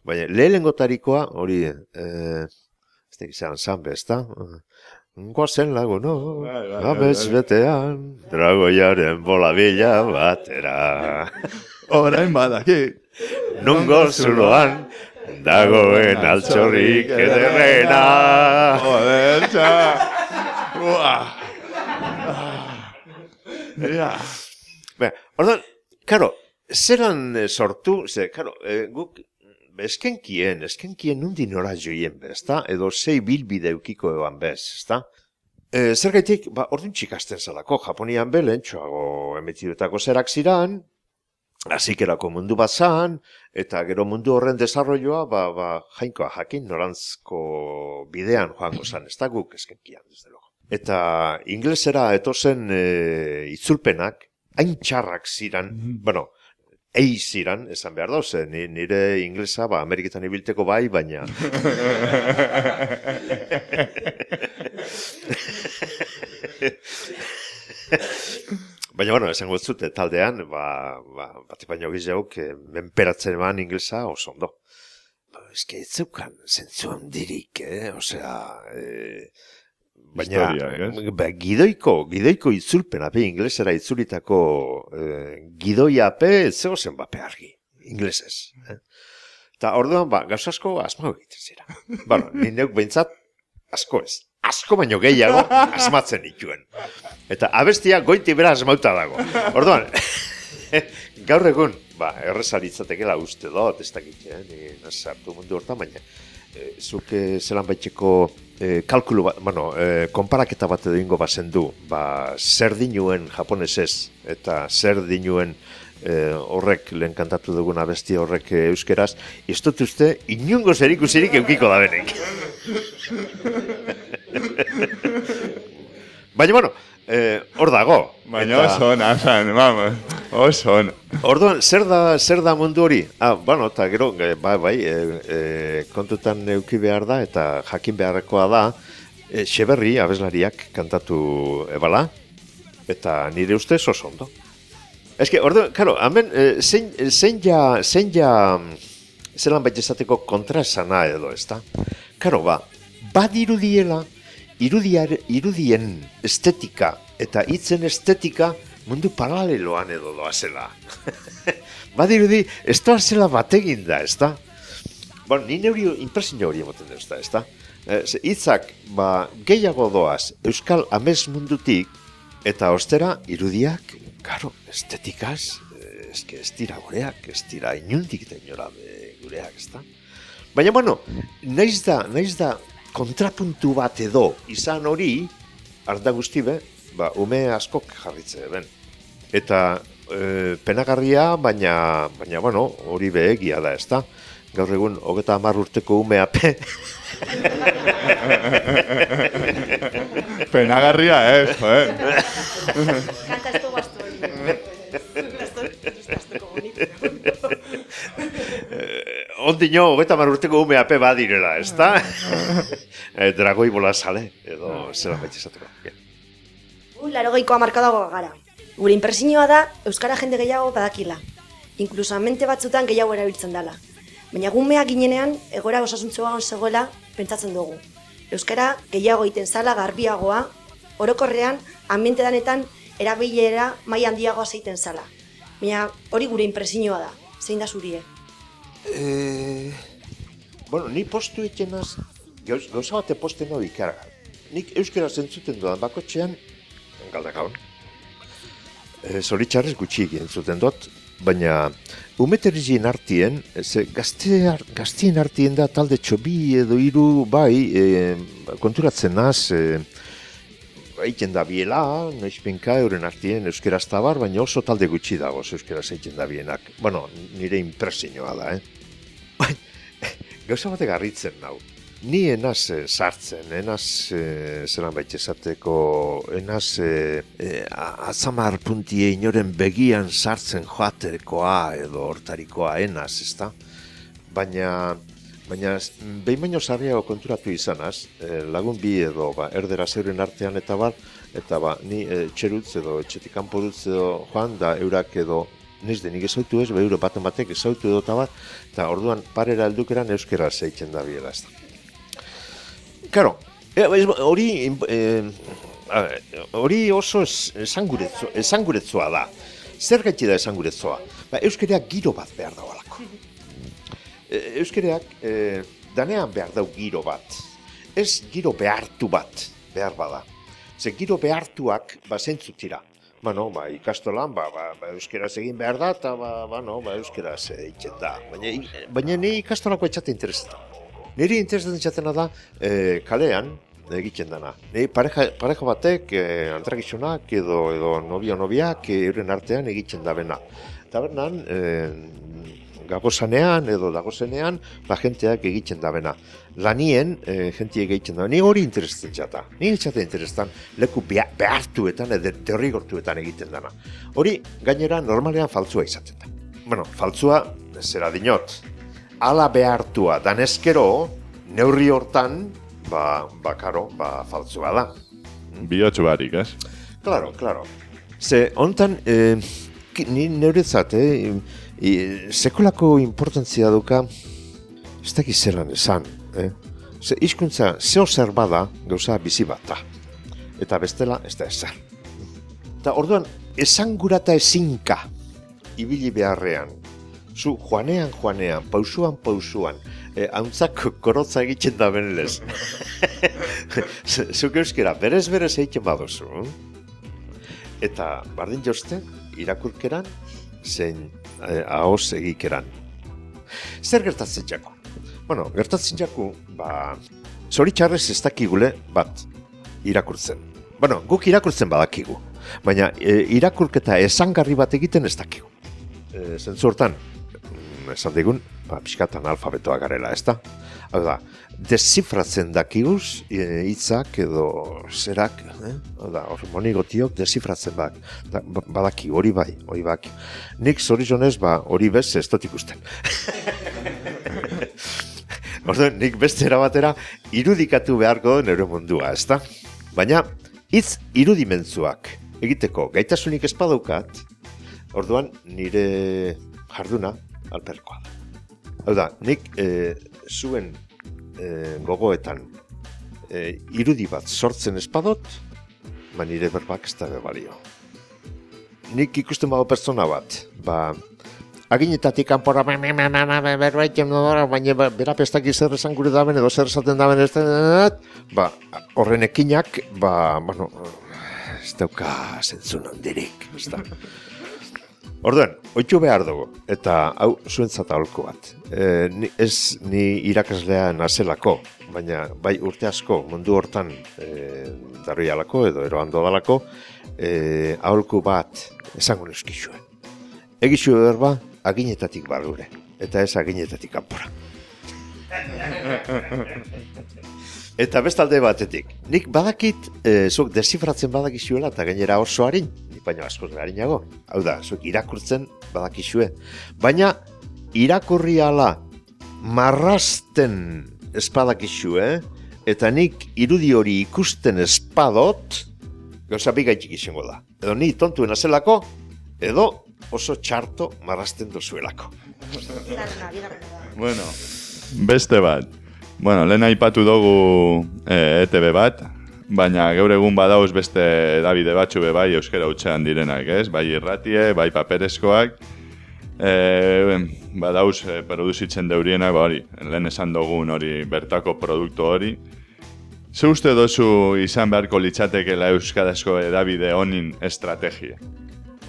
Baina, lehenengotarikoa, hori, e, ez da gizan zanbe, ez da? Goazen lagu, no? Bai, bai, Abez bai. betean, dragoiaren bola bila batera. Orain badaki. Nungo zuloan, dagoen altxorrik ederrena. Joder, txa. Ua. Ja. Be, orduan, karo, zeran eh, sortu, ze, karo, eh, guk eskenkien, eskenkien nundi nora joien be, ezta? Edo zei bilbide eukiko eban bez, ezta? E, zergaitik, ba, orduan txikasten zalako, Japonian be, lehentxoago emetidutako zerak ziran, hasikerako mundu bat zan, eta gero mundu horren desarroioa, ba, ba, jainkoa jakin norantzko bidean joango zan, ez da guk eskenkian, desde luego. Eta inglesera etozen e, itzulpenak, hain txarrak ziran, bueno, ei ziran, esan behar dauz, ni- nire inglesa, ba, Ameriketan ibilteko bai, baina... Baina, bueno, esango zute taldean, ba, ba, bat baino gizauk, eh, menperatzen eman inglesa oso ondo. Ba, ez zeukan, zentzu handirik, eh? Osea, eh, baina, Historiak, ez? eh, ba, gidoiko, gidoiko itzulpen, ape, inglesera itzulitako eh, gidoia ape, ez zego zen bape argi, inglesez. Eh? Eta orduan, ba, gauz asko asmau egiten zira. bueno, ni neuk behintzat, asko ez. Asko baino gehiago asmatzen dituen. Eta abestia goiti bera asmauta dago. Orduan, gaur egun, ba, erreza litzatekela uste dut, ez dakit, eh? ni sartu mundu hortan, baina e, zuke zelan baitxeko e, kalkulu bat, bueno, e, konparaketa bat edo ingo bazen du, ba, zer dinuen japonesez eta zer dinuen e, horrek lehen kantatu dugun abesti horrek e, euskeraz, ez dut uste inungo zer ikusirik eukiko da benek. Baina, bueno, eh, hor dago. Baina Eta- oso ona, zan, vamos, oso ona. Orduan, zer da, zer da mundu hori? Ah, bueno, eta gero, bai, bai, e, e, kontutan euki behar da, eta jakin beharrekoa da, e, Xeberri, abeslariak, kantatu ebala, eta nire ustez oso ondo. Ez que, orduan, karo, hemen, e, zein, zein ja, zein ja, mm, zelan baita esateko kontraesana edo, ez da? Karo, ba, badirudiela, irudiar, irudien estetika eta hitzen estetika mundu paraleloan edo doazela. Badirudi, ez da zela bategin da, ez da? Bueno, ni neuri impresio hori emoten ez da, ez da? Hitzak, ba, gehiago doaz, Euskal Amez mundutik, eta ostera, irudiak, karo, estetikaz, eh, eske ez dira gureak, ez dira inundik eh, gureak, ez da? Baina, bueno, naiz da, naiz da, kontrapuntu bat edo izan hori, arda guzti be, ba, ume askok jarritze ben. Eta e, penagarria, baina, baina, bueno, hori behegia da, ez da? Gaur egun, hogeta hamar urteko umea pe, Penagarria, eh, joder. Ondino, hogeta hamar urteko umea pe badirela, ez da? e, dragoi bola sale, edo zera baita esateko. Gu larogeikoa markadago gara. Gure impresioa da Euskara jende gehiago badakila. Inkluso mente batzutan gehiago erabiltzen dela. Baina gumeak ginenean egora osasuntxoa zegoela pentsatzen dugu. Euskara gehiago egiten zala garbiagoa, orokorrean ambiente danetan erabilera mai handiagoa zeiten zala. Baina hori gure impresioa da. Zein da zurie? E, bueno, ni postu etxenaz, gauz, gauza bate posten hori ikara. Nik euskara zentzuten dudan bakotxean, galdakaon. E, Zoritxarrez gutxi egin zuten dut, baina umeterizien artien, ze gazte, gaztien artien da talde txobi edo hiru bai, e, konturatzen naz, e, egiten da biela, noizpinka euren artien euskeraz tabar, baina oso talde gutxi dago euskeraz egiten da bienak. Bueno, nire impresioa da, eh? Bai, gauza bate garritzen nau. Ni enaz eh, sartzen, enaz eh, zelan baita esateko, enaz eh, eh, a- atzamar puntie inoren begian sartzen joatekoa edo hortarikoa enaz, ezta? Baina, baina behin baino sarriago konturatu izanaz, eh, lagun bi edo ba, erdera zeuren artean eta bar, eta ba, ni eh, txerutz edo etxetik kanpo dutz edo joan da eurak edo niz denik ezautu ez, behure baten batek ezautu edo eta bat, eta orduan parera heldukeran euskera zeitzen da biela ez da. Karo, e, hori eh, ver, hori oso es- esanguretzo, esanguretzoa da. Zer gaiti da esanguretzoa? Ba, euskereak giro bat behar daualako. E, Euskereak e, danean behar dau giro bat. Ez giro behartu bat behar bada. Ze giro behartuak ba zeintzuk dira. Bueno, ba, ikastolan, ba, ba, ba, euskeraz egin behar da, eta ba, ba, no, ba, euskeraz egiten da. Baina, baina ni ikastolako etxate interesetan. Niri interesatzen txatena da e, kalean egiten dana. Ni pareja, pareja batek, e, antrakizunak edo, edo novio nobiak e, euren artean egiten da bena. Tabernan, e, gagozanean edo dagozenean, la jenteak egiten da bena. Lanien, e, jentiek egiten da. Ni hori interesatzen txata. Ni txata interesatzen leku behartuetan edo derrigortuetan egiten dana. Hori, gainera, normalean faltzua izaten da. Bueno, faltzua, zera dinot, ala behartua danezkero, neurri hortan, ba, ba, karo, ba, faltzua da. Bihotxu barik, ez? Claro, claro. Ze, hontan, eh, ki- ni neuretzat, eh, i, sekulako importantzia duka, ez dakit zelan esan, eh? Ze, hizkuntza zeo zer bada, gauza bizi bat da. Eta bestela, ez da ezer. Eta orduan, esangura eta ezinka ibili beharrean, zu joanean joanean, pausuan pausuan, e, hauntzak korotza egiten da benelez. Zuk euskera, berez berez egiten baduzu. Eta bardin joste, irakurkeran, zein eh, ahoz egikeran. Zer gertatzen jako? bueno, gertatzen jaku, ba, zoritxarrez ez dakigule bat irakurtzen. Bueno, guk irakurtzen badakigu, baina e, irakurketa esangarri bat egiten ez dakigu. E, zentzu hortan, esan digun, ba, pixkatan alfabetoa garela, ez da? Hau da, desifratzen dakiguz e, hitzak edo zerak, eh? Da, hor monigotiok desifratzen bak, da, ba- badaki, hori bai, hori baki. Nik zorizonez, ba, hori bez ez dut ikusten. Orduan, nik beste era batera irudikatu beharko nire mundua, ezta? Baina, hitz irudimentzuak egiteko gaitasunik ez badaukat, orduan nire jarduna alperkoa. Hau da, nik e, zuen e, gogoetan e, irudi bat sortzen ez badot, ba nire berbak ez da balio. Nik ikusten bago pertsona bat, ba, aginetatik kanpora be- be- be- be- be- berbait jem dara, baina ba- bera pestak zer esan gure daben edo zer esaten daben ez ba, horren ekinak, ba, bueno, ez dauka zentzun handirik, ez da. Orduan, oitxu behar dugu, eta hau zuentzat aholko bat. E, ni, ez ni irakaslea nazelako, baina bai urte asko mundu hortan e, darrialako edo eroando dalako, e, aholku bat esango neskizue. Egizue berba, aginetatik barrure, eta ez aginetatik kanpora. Eta bestalde batetik, nik badakit, e, zuk desifratzen badakizuela eta gainera oso harin, nik baino askoz harinago. Hau da, zuk irakurtzen badakizue. Baina irakurri ala marrasten espadakizue, eta nik irudi hori ikusten espadot, gauza bigaitik izango da. Edo ni tontuen azelako, edo oso txarto marrasten dozuelako. Bueno, beste bat. Bueno, lehen aipatu dugu e, ETB bat, baina gaur egun badauz beste Davide batzu be bai euskara hutsean direnak, ez? Bai irratie, bai paperezkoak, e, badauz e, produzitzen deurienak, ba hori, lehen esan dugun hori bertako produktu hori. Ze uste dozu izan beharko litzatekela euskarazko edabide honin estrategia?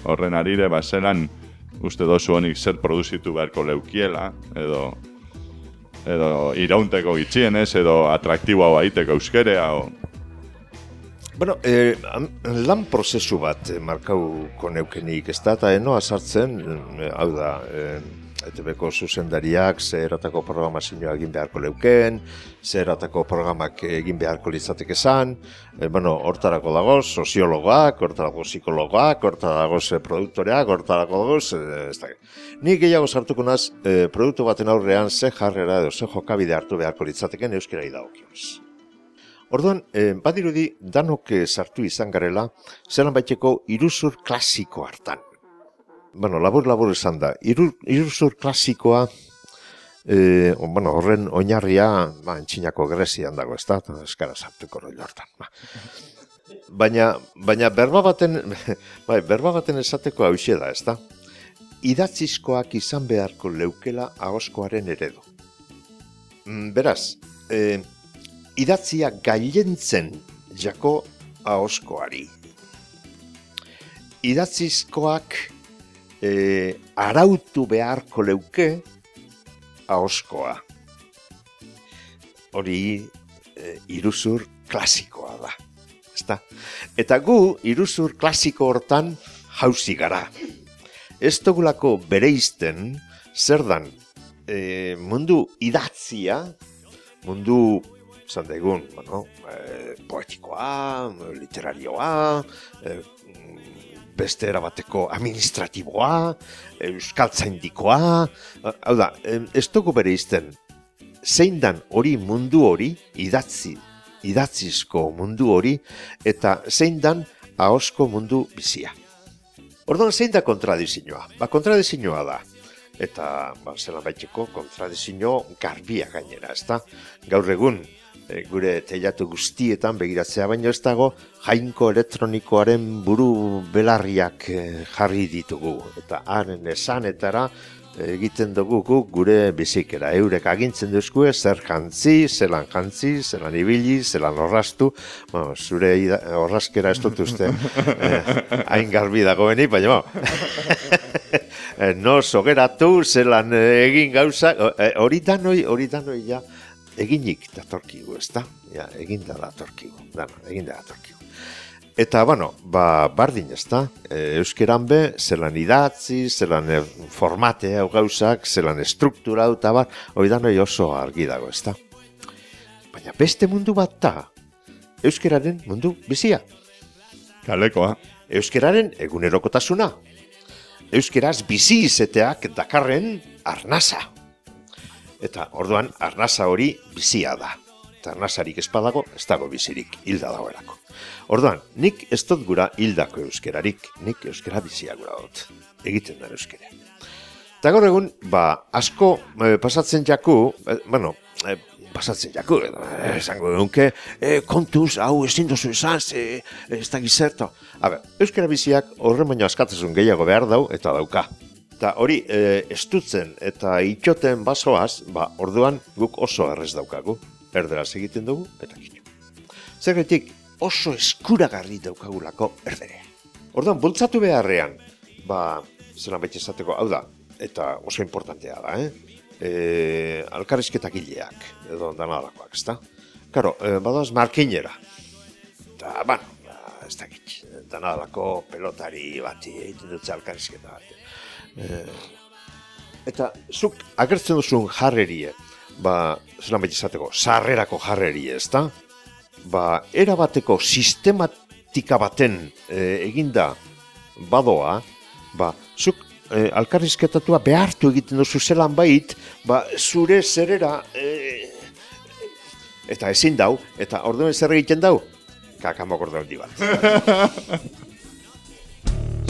Horren arire, ba, zelan uste dozu honik zer produzitu beharko leukiela, edo edo iraunteko gitxienez, edo atraktiboa baiteko euskerea, o... Bueno, eh, lan prozesu bat eh, markauko neukenik, ez da, eta enoa sartzen, eh, hau da, eh, ETB-ko zuzendariak ze eratako programazioa egin beharko leuken, ze eratako programak egin beharko litzateke esan, eh, bueno, hortarako dagoz soziologoak, hortarako psikologoak, hortarako produktoreak, hortarako dagoz, eh, ez da. Nik gehiago sartuko naz, eh, produktu baten aurrean ze jarrera edo ze jokabide hartu beharko litzateken euskera idagokionez. Orduan, eh, badirudi danok eh, sartu izan garela, zelan baiteko iruzur klasiko hartan. Bueno, labur-labur esan da, iru, iruzur klasikoa, eh, bueno, horren oinarria, ba, entxinako Grezian dago, ez da, eskara sartuko roi hortan. Ba. Baina, baina berba baten, bai, berba baten esateko hau da, ez da? Idatzizkoak izan beharko leukela ahoskoaren eredu. Mm, Beraz, eh, idatzia gailentzen jako ahoskoari. Idatzizkoak e, arautu beharko leuke ahoskoa. Hori e, iruzur klasikoa da. Ezta? Eta gu iruzur klasiko hortan jauzi gara. Ez dugulako bereizten zer dan e, mundu idatzia, mundu zan daigun, bueno, e, poetikoa, literarioa, e, beste erabateko administratiboa, euskaltzaindikoa, hau da, ez dugu bere izten, zein dan hori mundu hori, idatzi, idatzizko mundu hori, eta zein dan ahosko mundu bizia. Orduan, zein da kontradizioa? Ba, kontradizioa da, eta ba, zelan baiteko kontradizio garbia gainera, ezta? Gaur egun, gure teilatu guztietan begiratzea baino ez dago jainko elektronikoaren buru belarriak e, jarri ditugu eta haren esanetara e, egiten dugu guk gure bizikera. Eurek agintzen duzkue zer jantzi, zelan jantzi, zelan ibili, zelan orrastu. Bueno, zure ida- orraskera ez dut uste eh, hain garbi dagoenik, baina bo. eh, no sogeratu, zelan eh, egin gauza, eh, hori danoi, hori danoi ja, eginik datorkigu, ez da? Ja, egin da datorkigu, dana, egin da datorkigu. Eta, bueno, ba, bardin ez da, e, euskeran be, zelan idatzi, zelan e, formate hau gauzak, zelan estruktura eta bar, hori danoi oso argi dago, ez da? Baina beste mundu bat da, euskeraren mundu bizia. Kalekoa. Euskeraren egunerokotasuna. Euskeraz bizi izeteak dakarren arnasa. Eta orduan arnasa hori bizia da. Eta arnasarik espadago, ez dago bizirik, hilda dagoelako. Orduan, nik ez dut gura hildako euskerarik, nik euskera bizia gura dut. Egiten da euskera. Eta gaur egun, ba, asko eh, pasatzen jaku, eh, bueno, eh, pasatzen jaku, esango eh, kontuz, hau ezin dozu esan, ze, ez da gizerto. A ber, euskara biziak horren baino askatasun gehiago behar dau, eta dauka. Eta hori, eh, estutzen eta itxoten basoaz, ba, orduan guk oso errez daukagu. Erderaz egiten dugu, eta kito. Zerretik, oso eskuragarri daukagulako erderea. Orduan, bultzatu beharrean, ba, zelan baita esateko, hau da, eta oso importantea da, eh? E, alkarrizketak gileak, edo danadakoak, ezta? Karo, e, badoaz markinera. Eta, bueno, ba, ez dakit, danadako pelotari bati egiten dutze alkarrizketa bat. E, eta, zuk agertzen duzun jarrerie, ba, zelan baita esateko, sarrerako jarrerie, ezta? ba, erabateko sistematika baten e, eginda badoa, ba, zuk e, alkarrizketatua behartu egiten duzu zelan bait, ba, zure zerera e, eta ezin dau, eta orduan zer egiten dau? Kakamok orduan bat.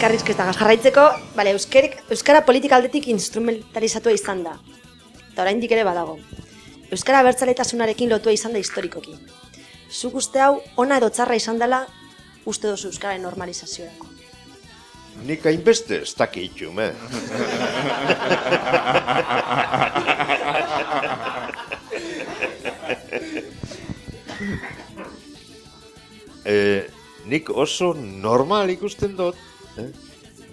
Karrizketa jarraitzeko, bale, euskerik, euskara politika aldetik instrumentalizatua izan da. Eta oraindik ere badago. Euskara bertzaletasunarekin lotua izan da historikoki. Zuk uste hau, ona edo txarra izan dela, uste dozu Euskararen normalizaziorako. Nik hainbeste ez dakitxu, me. e, nik oso normal ikusten dut, eh?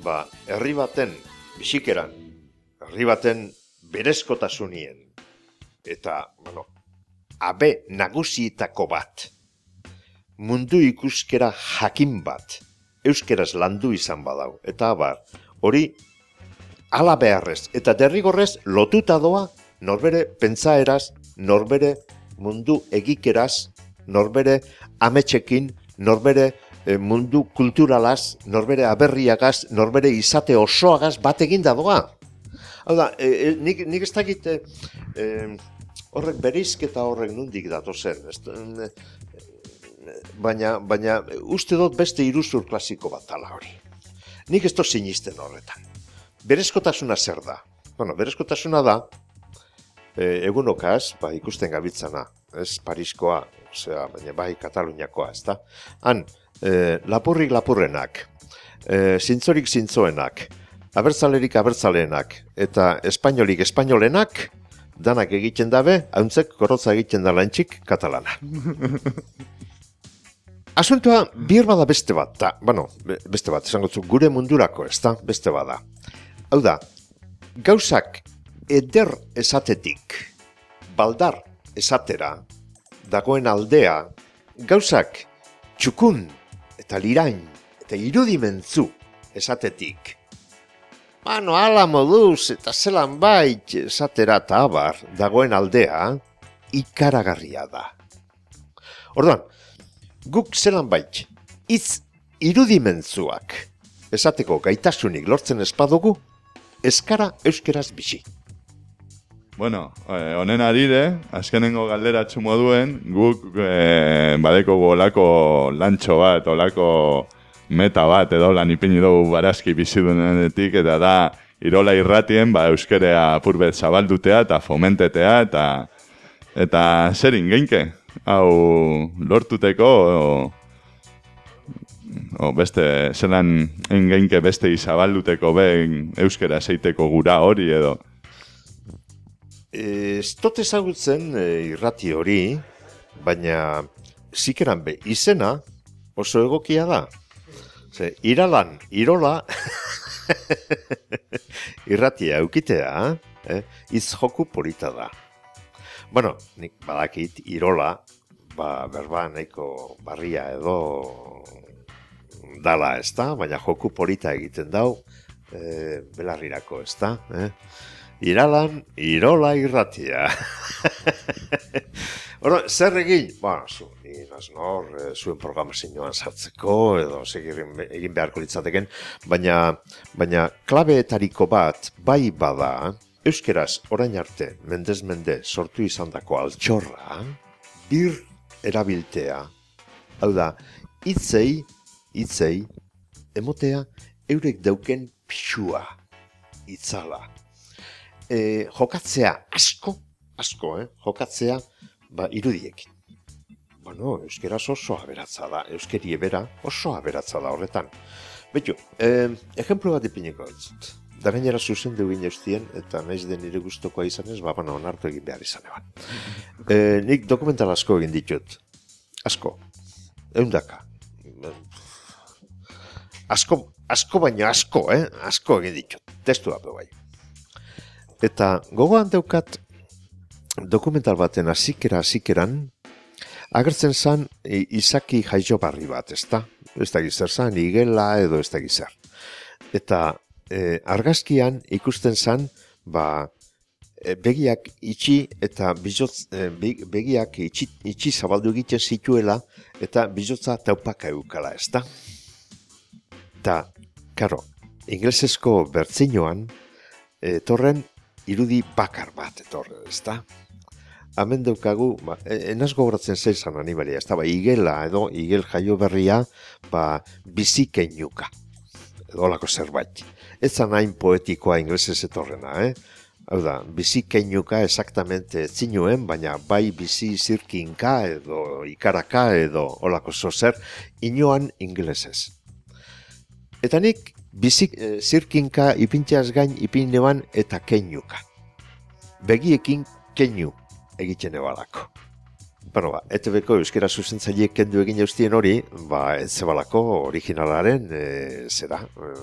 Ba, herri baten, bisikeran, herri baten berezkotasunien, eta, bueno, abe nagusietako bat, mundu ikuskera jakin bat, euskeraz landu izan badau, eta abar, hori ala beharrez, eta derrigorrez lotuta doa norbere pentsaeraz, norbere mundu egikeraz, norbere ametxekin, norbere mundu kulturalaz, norbere aberriagaz, norbere izate osoagaz bat eginda doa. Hau da, e, nik, nik ez dakit e, horrek berizketa horrek nundik datozen. Ez, baina, baina uste dut beste iruzur klasiko bat dala hori. Nik ez dut sinisten horretan. Berezkotasuna zer da? Bueno, berezkotasuna da, e, egunokaz, ba, ikusten gabitzana, ez Pariskoa, osea, baina bai Kataluniakoa, ez da? Han, e, lapurrik lapurrenak, e, zintzorik zintzoenak, abertzalerik abertzaleenak, eta espainolik espainolenak, danak egiten dabe, hauntzek korotza egiten da lantxik katalana. Asuntoa, bir bada beste bat, da, bueno, be- beste bat, esango zu, gure mundurako, ez da, beste bada. Hau da, gauzak eder esatetik, baldar esatera, dagoen aldea, gauzak txukun eta lirain eta irudimentzu esatetik, Bueno, ala moduz eta zelan bait esatera eta abar dagoen aldea ikaragarria da. Orduan, guk zelan bait hitz irudimentzuak esateko gaitasunik lortzen espadugu, eskara euskeraz bizi. Bueno, eh, honen arire, azkenengo galderatxu moduen, guk eh, badeko olako lantxo bat, olako meta bat, edo lan ipini dugu barazki bizidunenetik, eta da Irola irratien, ba, euskera apurbet zabaldutea eta fomentetea eta eta zer ingeinke? Hau lortuteko o, o beste, zelan ingeinke beste izabalduteko ben euskera zeiteko gura hori edo. Ez dut ezagutzen eh, irrati hori, baina zikeran be izena oso egokia da. Ze, iralan, irola, irratia eukitea, eh? itz joku polita da. Bueno, nik badakit irola, ba, berba nahiko barria edo dala ez da, baina joku polita egiten dau, eh, belarrirako ez da. Eh? Iralan, irola irratia. Oro, zer egin? Ba, zu, ni naz nor, eh, zuen programazioan sartzeko, edo segir egin beharko litzateken, baina, baina klabeetariko bat, bai bada, euskeraz orain arte, mendez mende, sortu izandako altxorra, bir erabiltea. Hau da, hitzei, hitzei, emotea, eurek dauken pixua, itzala. E, jokatzea asko, asko, eh? jokatzea, ba, irudiekin. Bueno, euskeraz oso aberatza da, euskeri ebera oso aberatza da horretan. Betu, eh, ejemplu bat ipiniko dut. Da gainera zuzen egin eustien, eta naiz den nire gustokoa izanez, ba, bueno, onartu egin behar izan eban. Eh, nik dokumental asko egin ditut. Asko. Eundaka. Asko, asko baina asko, eh? Asko egin ditut. Testu da bai. Eta gogoan daukat dokumental baten azikera azikeran, agertzen zan izaki jaiobarri bat, ezta? Ez da gizar zan, igela edo ez da gizar. Eta e, argazkian ikusten zan, ba, e, begiak itxi eta bizotz, e, be- begiak itxi, itxi zabaldu egiten zituela eta bizotza taupaka eukala, ezta? Eta, karo, inglesezko bertzinoan, etorren irudi bakar bat etorren, ezta? Hemen daukagu, ba, e- enaz gogoratzen zeizan animalia, ez ba, igela edo igel jaio berria, ba, bizikeinuka, edo olako zerbait. Ez zan hain poetikoa inglesez etorrena, eh? Hau da, bizikeinuka exactamente zinuen, baina bai bizi zirkinka edo ikaraka edo olako zozer, inoan inglesez. Eta nik bizik e, zirkinka ipintxaz gain ipin eta keinuka. Begiekin keinu egiten ebalako. Bueno, ba, ETV-ko euskera zuzentzaileek kendu egin jauztien hori, ba, ez zebalako originalaren, e, zera, e,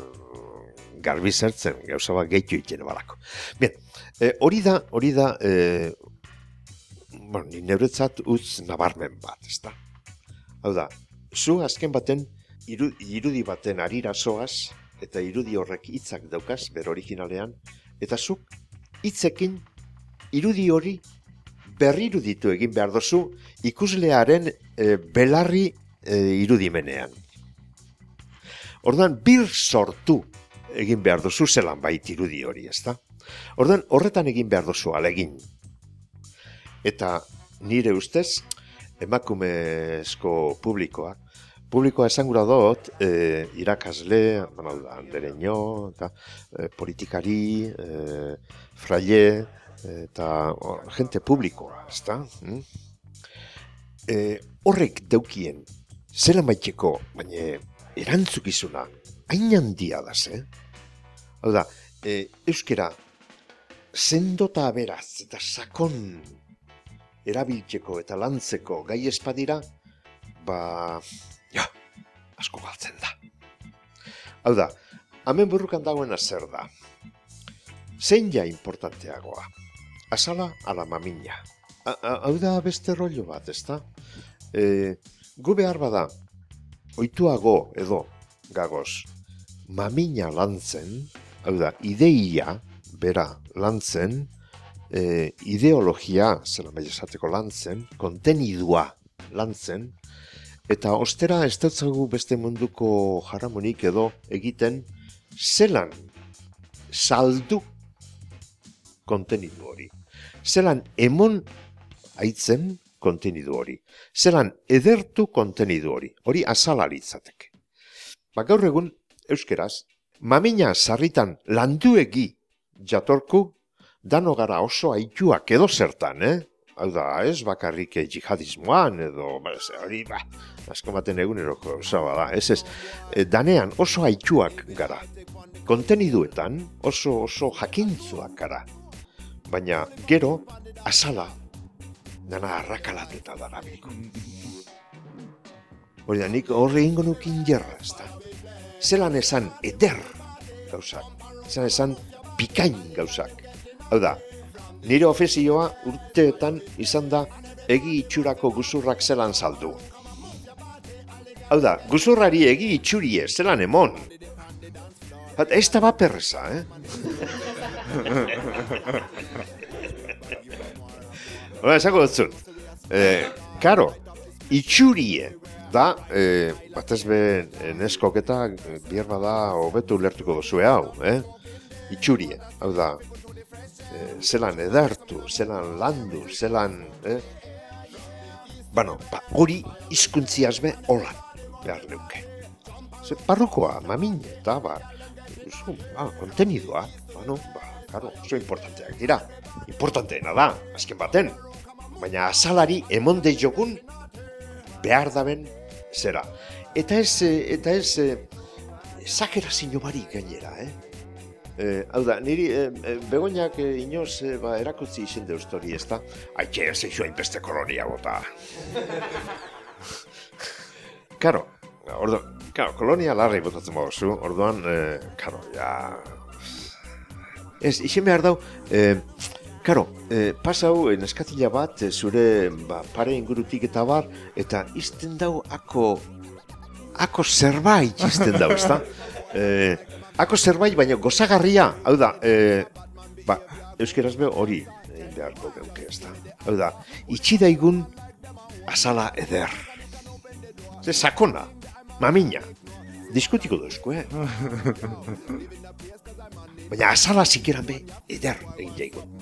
garbi zertzen, gauza bat gehitu egiten ebalako. Bien, e, hori da, hori da, e, bueno, ni neuretzat utz nabarmen bat, ezta? Hau da, zu azken baten, iru, irudi baten arira zoaz, eta irudi horrek hitzak daukaz, ber originalean, eta zuk hitzekin irudi hori berriruditu egin behar dozu ikuslearen e, belarri e, irudimenean. Orduan, bir sortu egin behar dozu zelan bait irudi hori, ezta? Orduan, horretan egin behar dozu alegin. Eta nire ustez, emakumezko publikoak, publikoa esan gura dut, e, irakasle, bueno, da, andereño, eta e, politikari, e, fraile, eta o, gente publikoa, ezta? Mm? E, horrek daukien, zela maiteko, baina erantzukizuna, hain handia da, ze? Hau da, e, euskera, sendota aberaz eta sakon erabiltzeko eta lantzeko gai espadira, ba, ja, asko galtzen da. Hau da, hemen burrukan dagoena zer da. Zein ja importanteagoa? Azala ala mamina. Hau da beste rollo bat, ezta? E, gu behar bada, oituago edo gagoz, mamina lantzen, hau da, ideia, bera, lantzen, e, ideologia, zela bai esateko lantzen, kontenidua lantzen, eta ostera ez dautzagu beste munduko jaramonik edo egiten zelan saldu kontenidu hori. Zelan emon aitzen kontenidu hori. Zelan edertu kontenidu hori. Hori azala litzateke. Ba, gaur egun, euskeraz, mamina sarritan landuegi jatorku, dano gara oso aituak edo zertan, eh? Hau da, ez bakarrik eh, jihadismoan edo, ba, ez, hori, ba, asko baten eguneroko, zaba da, ez ez, eh, danean oso aituak gara. Konteniduetan oso oso jakintzuak gara. Baina gero, azala, dana arrakalatuta dara biko. Hori da, nik horre ingo nukin jerra, ez da. Zelan esan eder gauzak, zelan esan pikain gauzak. Hau da, nire ofezioa urteetan izan da egi itxurako guzurrak zelan saldu. Hau da, guzurrari egi itxurie zelan emon. Hat, ez da baperreza, eh? Hora, esako dutzun. Eh, karo, itxurie da, eh, batez be, eh, neskok eta eh, bier bada hobetu ulertuko duzue hau, eh? Itxurie, hau da, eh, zelan edartu, zelan landu, zelan, eh? Bueno, ba, hori hizkuntziaz be holan behar leuke. Ze parrokoa, mamin, eta ba, oso, ba, kontenidua, bueno, ba, karo, oso importanteak dira. Importanteena da, azken baten. Baina azalari emonde jogun behar daben zera. Eta ez, eh, eta ez, eh, exagerazio barik gainera, eh? Eh, hau da, niri eh, eh, begoinak eh, inoz eh, ba, erakutzi izen deust hori, ez da? Aitxe, ez eixo hainbeste kolonia bota. Karo, ordo, karo, kolonia larri botatzen baduzu, orduan, eh, karo, ja... Ez, izen behar dau, eh, karo, eh, pasau neskatila bat zure ba, pare ingurutik eta bar, eta izten dau ako, ako zerbait izten dau, ezta? Eh, ako zerbait, baina gozagarria, hau da, eh, ba, euskeraz be hori beharko geuke, ezta? Hau da, itxi daigun azala eder. Ze sakona, mamina, diskutiko duzko, eh? Baina azala zikeran be, eder egin jaigun.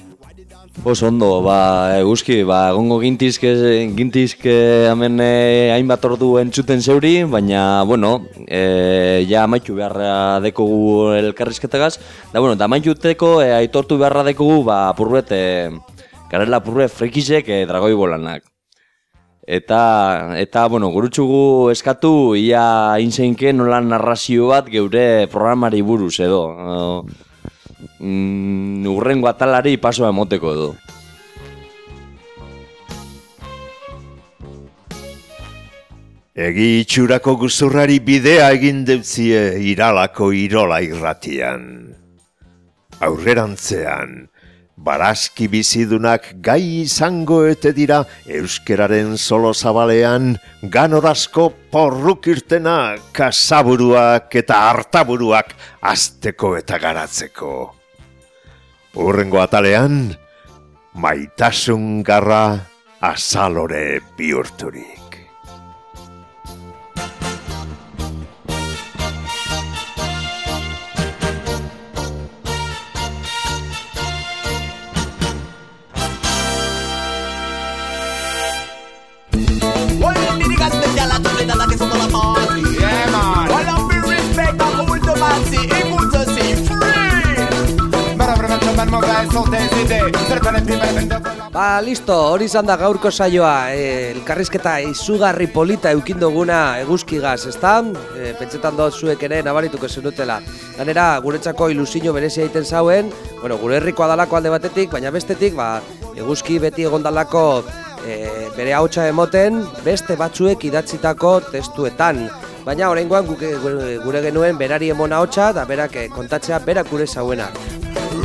Oso ondo, ba, eguzki, ba, egongo gintizke, gintizke hemen eh, hainbat ordu entzuten zeuri, baina, bueno, e, ja amaitu beharra dekogu elkarrizketagaz, da, bueno, da amaituteko e, aitortu beharra dekogu, ba, apurret, e, garela apurret frikizek e, dragoi bolanak. Eta, eta, bueno, gurutsugu eskatu, ia inzeinke nola narrazio bat geure programari buruz edo. Mm, urrengo atalari pasoa emoteko edo. Egi itxurako guzurrari bidea egin deutzie iralako irola irratian. Aurrerantzean, barazki bizidunak gai izango ete dira euskeraren solo zabalean ganorazko porruk irtena kasaburuak eta hartaburuak azteko eta garatzeko. Urrengo atalean, maitasun garra azalore bihurturik. Ba, listo, hori izan da gaurko saioa, e, elkarrizketa izugarri polita eukin duguna eguzkigaz, ezta? E, pentsetan dut zuek ere nabarituko zenutela. Ganera, guretzako ilusio berezia egiten zauen, bueno, gure herrikoa dalako alde batetik, baina bestetik, ba, eguzki beti egondalako e, bere hautsa emoten beste batzuek idatzitako testuetan. Baina oraingoan guk gure, gure genuen berari emona hotza da berak eh, kontatzea berak gure zauenak.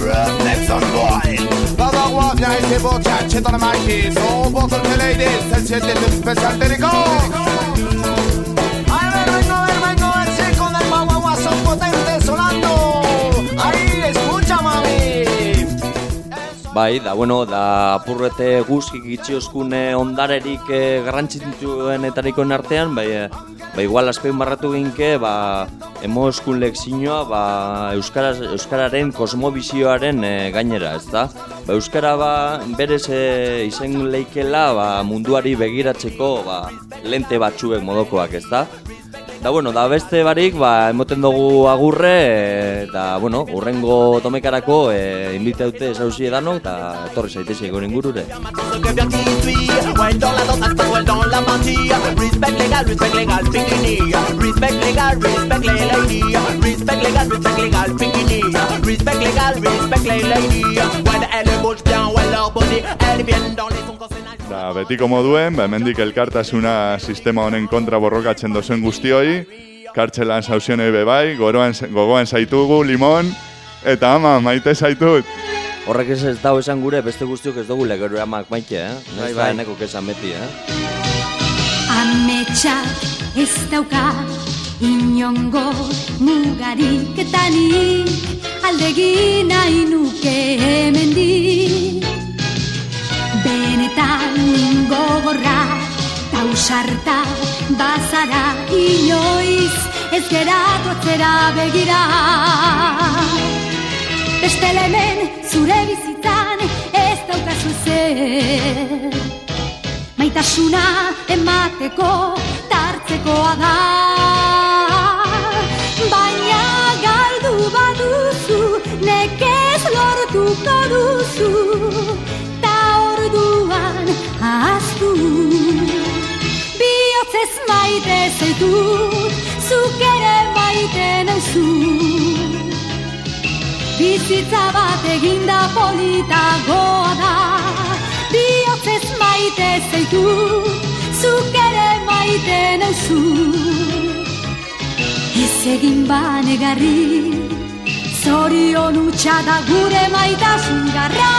lips unwind. Another one night, nice both chat shit on the mic. So, both of the ladies, and special, there it goes. Bai, da, bueno, da apurrete guzkik itxioskune ondarerik e, garrantzituenetarikoen artean, bai, e, ba, igual azpein barratu ginke, ba, emoskun lekzioa, ba, Euskaraz, Euskararen kosmobizioaren e, gainera, ez da? Ba, Euskara, ba, berez e, izen leikela, ba, munduari begiratzeko, ba, lente batzuek modokoak, ez da? Da, bueno, da beste barik, ba, emoten dugu agurre, e, eta, bueno, urrengo tomekarako e, invitaute esauzi edano, eta etorri zaitezi egon ingurure. Bien. Respect légal, respect ladies. Ouais, elle bouge bien, ouais, leur body. Elle vient dans les nice. Da, betiko moduen, ba, hemendik elkartasuna sistema honen kontra borrokatzen dozen guztioi, kartxelan sauzionei be bai, goroan, gogoan zaitugu, limon, eta ama, maite zaitut. Horrek ez ez dago esan gure, beste guztiok ez dugu legeru amak maite, eh? Bai, Bai, bai. bai. Neko kesan beti, eh? Ametsak ez dauka inongo mugarik eta nik aldegin nahi nuke hemendik. Benetan gogorra tausarta bazara inoiz ez geratu atzera begira. Beste hemen zure bizitzan ez daukazu zer. Maitasuna emateko tartzekoa da Baina galdu baduzu nekez lortuko duzu ahaztu. Bihotzez maite zaitut Zuk ere maite nauzu. Bizitza bat eginda politagoa da. Bihotzez maite zaitu Zuk ere maite nauzu. Ez egin banegarri Zorion utxa da gure maitasun garra